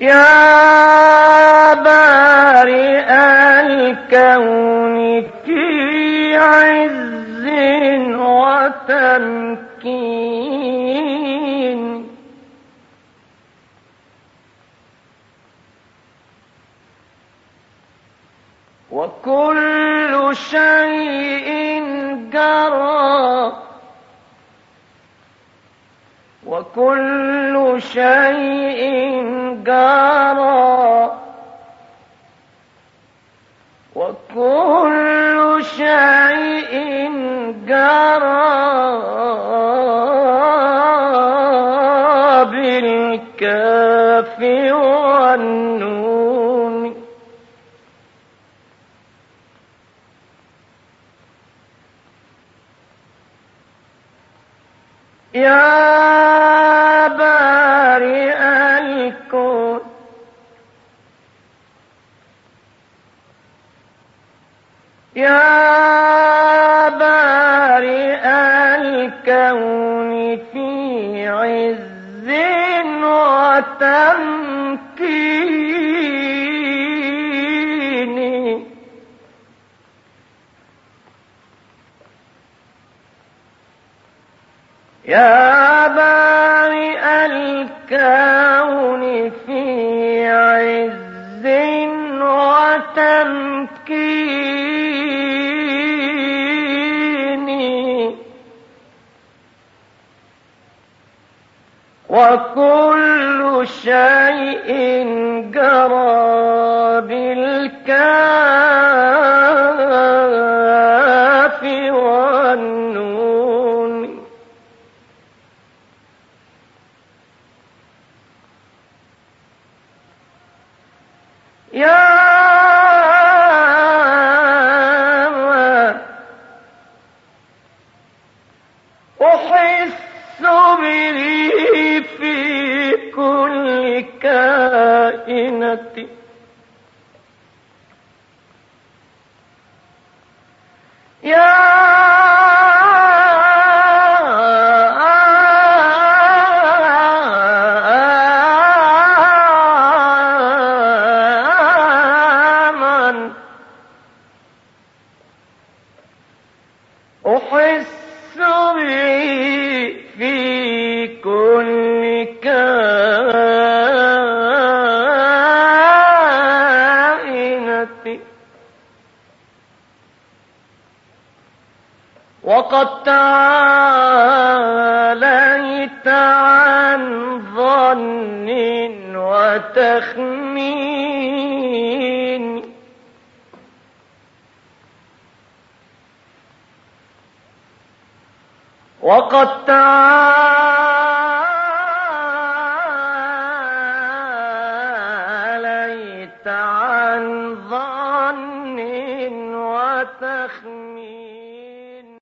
يا بارئ الكون في عز وتمكين. وكل شيء جرى وكل شيء جرى وكل شيء جرى بالكاف والنون. يا يا بارئ الكون في عز وتمكين. يا بارئ الكون في وكل شيء جرى بالكاف والنون. يا أحس به في كل كائنة. يا وقد تعاليت عن ظن وتخمين وقد تعاليت عن ظن